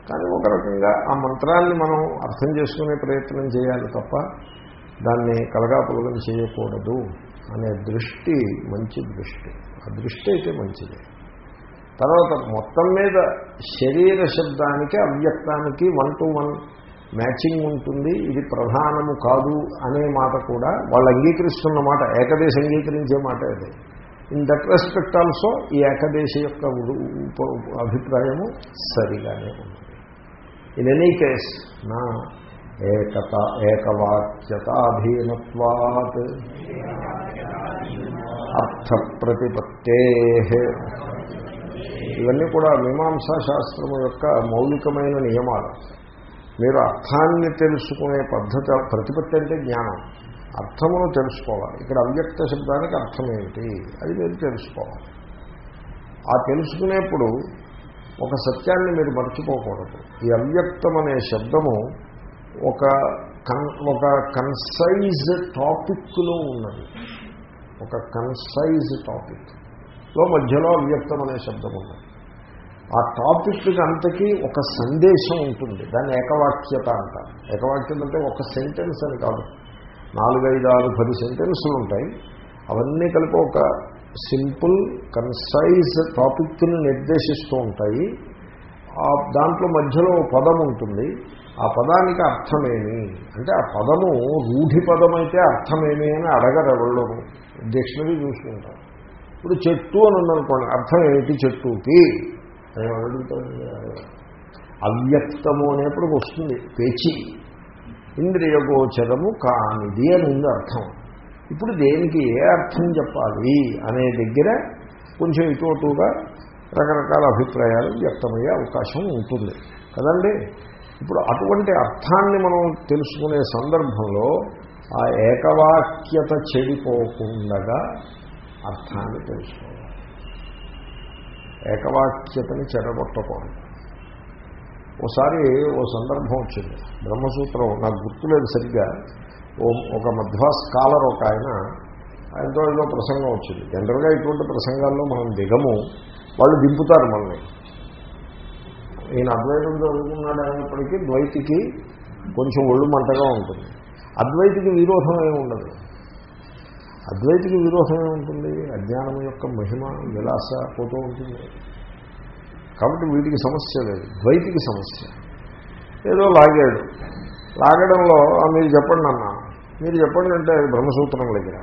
కానీ ఒక రకంగా ఆ మంత్రాన్ని మనం అర్థం చేసుకునే ప్రయత్నం చేయాలి తప్ప దాన్ని కలగాపులగం చేయకూడదు అనే దృష్టి మంచి దృష్టి. ఆ దృష్టి అయితే మంచిది. తర్వాత మొత్తం మీద శరీర శబ్దానికి అవ్యక్తానికి వన్ టు వన్ మ్యాచింగ్ ఉంటుంది. ఇది ప్రధానము కాదు అనే మాట కూడా వాళ్ళు అంగీకరిస్తున్న మాట ఏకదేశ అంగీకరించే మాట అది. ఇన్ దట్ రెస్పెక్ట్ ఆల్సో ఈ ఏకదేశ యొక్క అభిప్రాయము సరిగానే ఉంది. ఇన్ ఎనీ కేస్ నా ఏకత ఏకవాక్యతాధీనత్వాత్ అర్థ ప్రతిపత్తే ఇవన్నీ కూడా మీమాంసా శాస్త్రము యొక్క మౌలికమైన నియమాలు. మీరు అర్థాన్ని తెలుసుకునే పద్ధతి ప్రతిపత్తి అంటే జ్ఞానం. అర్థమును తెలుసుకోవాలి. ఇక్కడ అవ్యక్త శబ్దానికి అర్థం ఏమిటి అది మీరు తెలుసుకోవాలి. ఆ తెలుసుకునేప్పుడు ఒక సత్యాన్ని మీరు మర్చిపోకూడదు. ఈ అవ్యక్తం అనే శబ్దము ఒక కన్ ఒక కన్సైజ్ టాపిక్లో ఉన్నది. ఒక కన్సైజ్ టాపిక్. లో మధ్యలో అవ్యక్తం అనే శబ్దం ఉన్నది. ఆ టాపిక్ అంతకీ ఒక సందేశం ఉంటుంది. దాన్ని ఏకవాక్యత అంటారు. ఏకవాక్యత అంటే ఒక సెంటెన్స్ అని కాదు. నాలుగైదు ఆరు పది సెంటెన్సులు ఉంటాయి. అవన్నీ కలిపి ఒక సింపుల్ కన్సైజ్ టాపిక్ని నిర్దేశిస్తూ ఉంటాయి. ఆ దాంట్లో మధ్యలో పదం ఉంటుంది. ఆ పదానికి అర్థమేమి? అంటే ఆ పదము రూఢి పదమైతే అర్థమేమి అని అడగరు ఎవరు డిక్షనరీ చూసుకుంటారు. ఇప్పుడు చెట్టు అని ఉందనుకోండి అర్థం ఏమిటి చెట్టుకి? నేను అడుగుతాడు అవ్యక్తము అనేప్పుడు వస్తుంది. పేచి. ఇంద్రియగోచరము కానిది అని ఉంది అర్థం. ఇప్పుడు దేనికి ఏ అర్థం చెప్పాలి అనే దగ్గర కొంచెం ఇటువటుగా రకరకాల అభిప్రాయాలు వ్యక్తమయ్యే అవకాశం ఉంటుంది. కదండి? ఇప్పుడు అటువంటి అర్థాన్ని మనం తెలుసుకునే సందర్భంలో ఆ ఏకవాక్యత చెడిపోకుండా అర్థాన్ని తెలుసుకోవాలి. ఏకవాక్యతని చెరగొట్టకూడదు. ఓసారి ఓ సందర్భం వచ్చింది. బ్రహ్మసూత్రం నాకు గుర్తులేదు సరిగ్గా. ఓ ఒక మధ్వా స్కాలర్ ఒక ఆయన ఆయనతో ఏదో ప్రసంగం వచ్చింది. జనరల్గా ఇటువంటి ప్రసంగాల్లో మనం దిగము వాళ్ళు దింపుతారు మనల్ని. ఈయన అద్వైతం చదువుకున్నాడు అయినప్పటికీ ద్వైతికి కొంచెం ఒళ్ళు మంటగా ఉంటుంది. అద్వైతికి విరోధం ఏమి ఉండదు. అద్వైతికి విరోధమే ఉంటుంది అజ్ఞానం యొక్క మహిమ విలాస పోతూ ఉంటుంది. కాబట్టి వీటికి సమస్య లేదు. ద్వైతికి సమస్య. ఏదో లాగాడు. లాగడంలో మీరు చెప్పండి అన్న. మీరు చెప్పండి అంటే బ్రహ్మసూత్రం దగ్గర.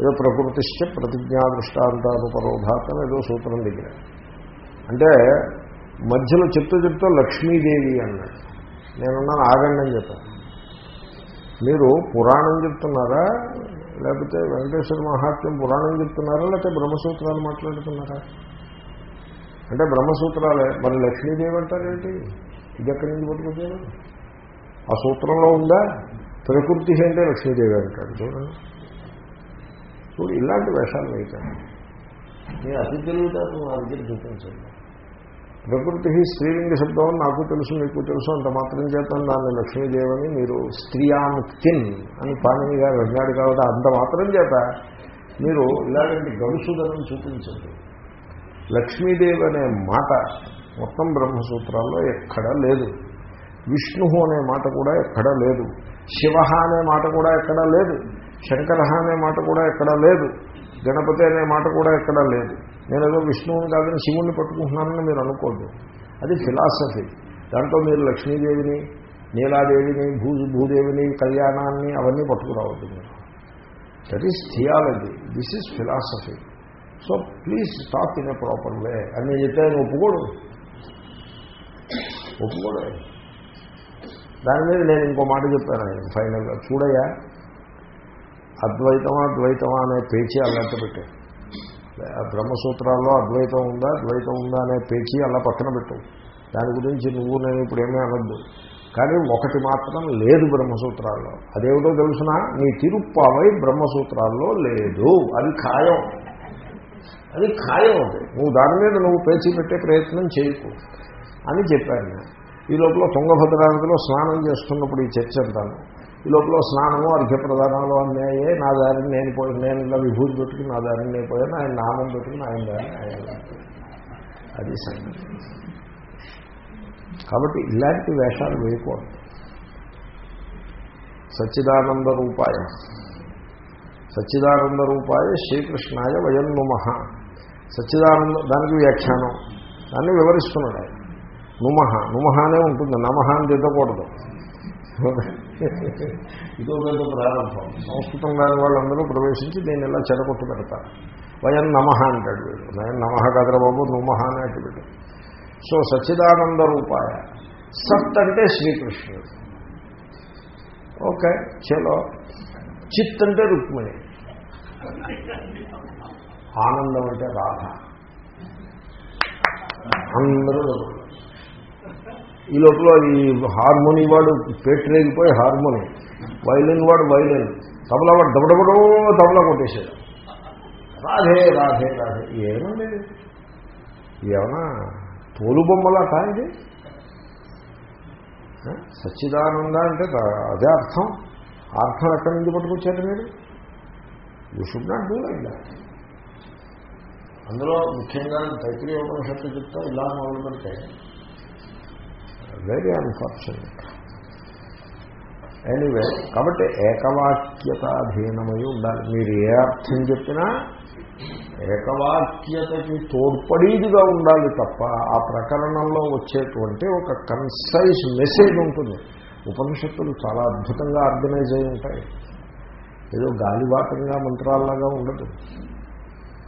ఏదో ప్రకృతిశ్చ ప్రతిజ్ఞా దృష్టాంతానుపరోధాత్ ఏదో సూత్రం దగ్గర. అంటే మధ్యలో చెప్తూ చెప్తూ లక్ష్మీదేవి అన్నాడు. నేనున్నాను ఆగండి అని చెప్పాను మీరు పురాణం చెప్తున్నారా? లేకపోతే వెంకటేశ్వర మహాత్మ్యం పురాణం చెప్తున్నారా? లేకపోతే బ్రహ్మసూత్రాలు మాట్లాడుతున్నారా? అంటే బ్రహ్మసూత్రాలే మరి లక్ష్మీదేవి అంటారేంటి ఇది ఎక్కడి నుంచి పట్టుకొచ్చారు? ఆ సూత్రంలో ఉందా? ప్రకృతి అంటే లక్ష్మీదేవి అంటాడు చూడండి. చూడు ఇలాంటి వేషాలు అయితే నేను అతి తెలివితేటలు నా దగ్గర చూపించండి. ప్రకృతి స్త్రీలింగ శబ్దం నాకు తెలుసు మీకు తెలుసు అంత మాత్రం చేత దాన్ని లక్ష్మీదేవని మీరు స్త్రీయాముక్తిన్ అని పాణిని గారు అన్నాడు కాబట్టి అంత మాత్రం చేత మీరు ఇలాంటి గడుసుదనం చూపించండి. లక్ష్మీదేవి అనే మాట మొత్తం బ్రహ్మసూత్రాల్లో ఎక్కడా లేదు. విష్ణు అనే మాట కూడా ఎక్కడా లేదు. శివ అనే మాట కూడా ఎక్కడా లేదు. శంకర అనే మాట కూడా ఎక్కడా లేదు. గణపతి అనే మాట కూడా ఎక్కడా లేదు. నేను ఏదో విష్ణువుని కాదని శివుణ్ణి పట్టుకుంటున్నానని మీరు అనుకోద్దు. అది ఫిలాసఫీ దాంట్లో మీరు లక్ష్మీదేవిని నీలాదేవిని భూ భూదేవిని కళ్యాణాన్ని అవన్నీ పట్టుకురావద్దు మీరు. That is theology this is philosophy so please talk in a proper way అని నేను చెప్తే ఆయన ఒప్పుకోడు. ఒప్పుకోడు. దాని మీద నేను ఇంకో మాట చెప్పాను. ఆయన ఫైనల్గా చూడయా అద్వైతమా ద్వైతమా అనే పేచీ అలాంటి పెట్టాను. బ్రహ్మసూత్రాల్లో అద్వైతం ఉందా? ద్వైతం ఉందా అనే పేచీ అలా పక్కన పెట్టు. దాని గురించి నువ్వు నేను ఇప్పుడు ఏమీ అనద్దు. కానీ ఒకటి మాత్రం లేదు బ్రహ్మసూత్రాల్లో. అదేమిటో తెలుసిన? నీ తిరుప్పావై బ్రహ్మసూత్రాల్లో లేదు. అది ఖాయం. అది ఖాయం అది. నువ్వు దాని మీద నువ్వు పేచి పెట్టే ప్రయత్నం చేయకు అని చెప్పాను నేను. ఈ లోపల తుంగభద్రానికిలో స్నానం చేస్తున్నప్పుడు ఈ చర్చ అంటాను. ఈ లోపల స్నానము అర్ఘ్యప్రదానాలు అన్నాయే నా దారిని నేను పోయి నేను ఇలా విభూతి పెట్టుకుని నా దారిని నేను పోయాను ఆయన నామం పెట్టుకుని ఆయన దారిని ఆయన అది సంగతి. కాబట్టి ఇలాంటి వేషాలు వేయకూడదు. సచ్చిదానంద రూపాయ. సచ్చిదానంద రూపాయ శ్రీకృష్ణాయ వయం నుమ. సచ్చిదానంద దానికి వ్యాఖ్యానం. దాన్ని వివరిస్తున్నాడు ఆయన. నుమహ నుమహానే ఉంటుంది. నమహ అని తిట్టకూడదు. ఇదో పెద్ద ప్రారంభం. సంస్కృతం కాని వాళ్ళందరూ ప్రవేశించి దీన్ని ఇలా చెడగొట్టు పెడతారు. వయం నమహ అంటాడు వీడు. వయం నమహ కదరా బాబు నుమహ అనేటి వీడు. సో సచ్చిదానంద రూపాయ. సత్ అంటే శ్రీకృష్ణుడు. ఓకే చలో. చిత్ అంటే రుక్మిణి. ఆనందం అంటే రాధ. అందరూ ఈ లోపల ఈ హార్మోని వాడు పేట్రేగిపోయి హార్మోని. వైలిన్ వాడు వైలిన్. తబలా వాడు దబడబడో తబలా కొట్టేశాడు. రాధే రాధే రాధే. ఏమండి ఏమన్నా తోలు బొమ్మలా కాంది సచ్చిదానంద అంటే అదే అర్థం. అర్థం ఎక్కడి నుంచి పట్టుకొచ్చారు మీరు you should not do like that అందులో ముఖ్యంగా తైత్రీయ ఉపనిషత్తు చెప్తా ఇలా మొదలు పెడితే వెరీ అన్ఫార్చునేట్ ఎనీవే కాబట్టి ఏకవాక్యతాధీనమై ఉండాలి. మీరు ఏ అర్థం చెప్పినా ఏకవాక్యతకి తోడ్పడేదిగా ఉండాలి తప్ప ఆ ప్రకరణంలో వచ్చేటువంటి ఒక కన్సైజ్ మెసేజ్ ఉంటుంది. ఉపనిషత్తులు చాలా అద్భుతంగా ఆర్గనైజ్ అయి ఉంటాయి. ఏదో గాలివాటంగా మంత్రాల్లాగా ఉండదు.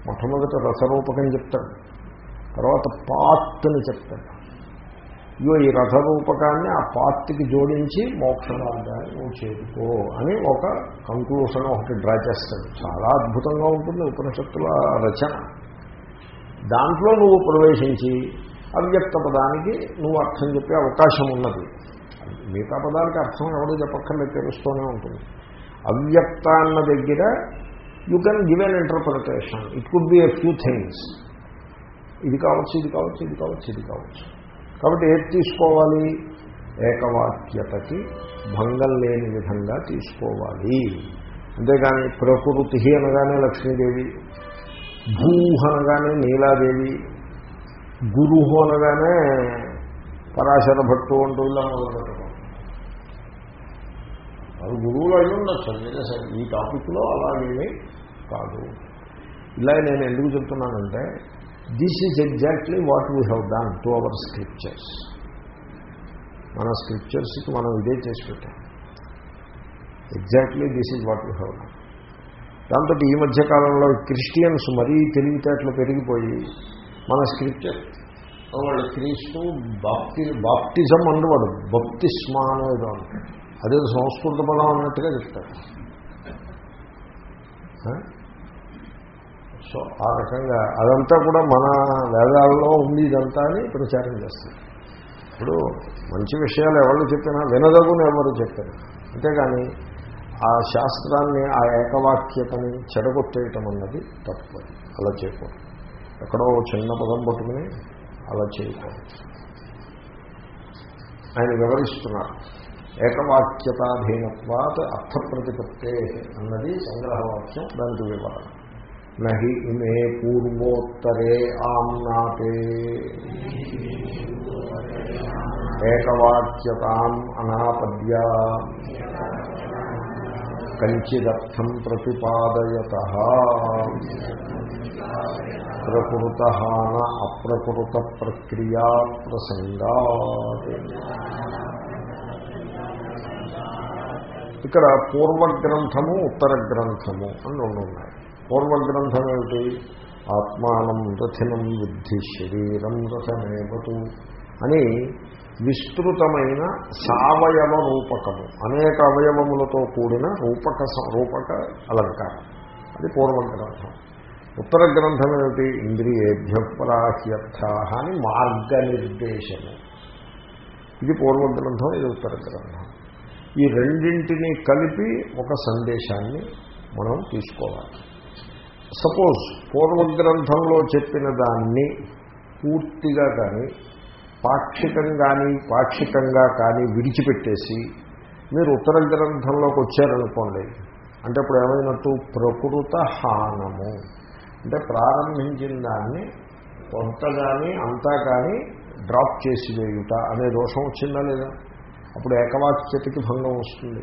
మొట్టమొదట రసరూపకం చెప్తాడు తర్వాత పాత్ అని చెప్తాడు ఇగో ఈ రథరూపకాన్ని ఆ పాత్కి జోడించి మోక్ష మార్గాన్ని నువ్వు చేరుకో అని ఒక కంక్లూషన్ ఒకటి డ్రా చేస్తాడు. చాలా అద్భుతంగా ఉంటుంది ఉపనిషత్తుల రచన. దాంట్లో నువ్వు ప్రవేశించి అవ్యక్త పదానికి నువ్వు అర్థం చెప్పే అవకాశం ఉన్నది. మిగతా పదానికి అర్థం ఎవరు చెప్పక్కర్లేదు తెలుస్తూనే ఉంటుంది. అవ్యక్త అన్న దగ్గర you can give an interpretation it could be a few things ఇది కావచ్చు ఇది కావచ్చు ఇది కావచ్చు ఇది కావచ్చు. కాబట్టి ఏది తీసుకోవాలి? ఏకవాక్యతకి భంగం లేని విధంగా తీసుకోవాలి. అంతేగాని ప్రకృతి అనగానే లక్ష్మీదేవి భూ అనగానే నీలాదేవి గురుహు అనగానే పరాశర భట్టు అంటూ ఇలా మొదలుపెట్టడం అది గురువులు అయి ఉండొచ్చు మీరే సరే. ఈ టాపిక్లో అలాగేమీ కాదు. ఇలా నేను ఎందుకు చెప్తున్నానంటే this is exactly what we have done to our scriptures మన స్క్రిప్చర్స్కి మనం ఇదే చేసి పెట్టాం. Exactly this is what we have done దాంతో ఈ మధ్యకాలంలో క్రిస్టియన్స్ మరీ తెలివితేటలు పెరిగిపోయి మన స్క్రిప్చర్ వాళ్ళు క్రీస్తు బాప్తి బాప్టిజం ఉండవాడు బప్తిస్మా అనేది అంటాడు అదే సంస్కృత పదం అన్నట్టుగా చెప్తాడు సో ఆ రకంగా అదంతా కూడా మన వేదాల్లో ఉంది ఇదంతా అని ప్రచారం చేస్తుంది ఇప్పుడు మంచి విషయాలు ఎవరు చెప్పినా వినదగుని ఎవరు చెప్పినా అంతేగాని ఆ శాస్త్రాన్ని ఆ ఏకవాక్యతని చెడగొట్టేయటం అన్నది తప్పు. అలా చేయకూడదు. ఎక్కడో చిన్న పదం పట్టుకుని అలా చేయకూడదు. ఆయన వివరిస్తున్నారు. ఏకవాక్యతాధీనత్వాత్ అర్థప్రతిపత్తే అన్నది సంగ్రహవాక్యం దానికి వివరణ. నహి ఇమే పూర్వోత్తరే ఆమ్నాతే ఏకవాక్యతాం అనాపద్య. కంచిదర్థం ప్రతిపాదయత. ప్రకృత న అప్రకృత ప్రక్రియా ప్రసంగా ఇక్కడ పూర్వగ్రంథము ఉత్తర గ్రంథము అని రెండు ఉన్నాయి. పూర్వగ్రంథం ఏమిటి ఆత్మానం రథినం విద్ధి శరీరం రథమేవతు అని విస్తృతమైన సావయవ రూపకము. అనేక అవయవములతో కూడిన రూపక రూపక అలంకారం. అది పూర్వగ్రంథం. ఉత్తర గ్రంథం ఏమిటి ఇంద్రియేభ్య పరాహ్యర్థ అని మార్గనిర్దేశము. ఇది పూర్వగ్రంథం ఇది ఉత్తర గ్రంథం ఈ రెండింటినీ కలిపి ఒక సందేశాన్ని మనం తీసుకోవాలి. సపోజ్ పూర్వగ్రంథంలో చెప్పిన దాన్ని పూర్తిగా కానీ పాక్షికం కానీ పాక్షికంగా కానీ విడిచిపెట్టేసి మీరు ఉత్తర గ్రంథంలోకి వచ్చారనుకోండి అంటే ఇప్పుడు ఏమైనట్టు? ప్రకృత హానము. అంటే ప్రారంభించిన దాన్ని కొంత కానీ అంతా కానీ డ్రాప్ చేసి వేయుట అనే దోషం వచ్చిందా లేదా? అప్పుడు ఏకవాక్యతకి భంగం వస్తుంది.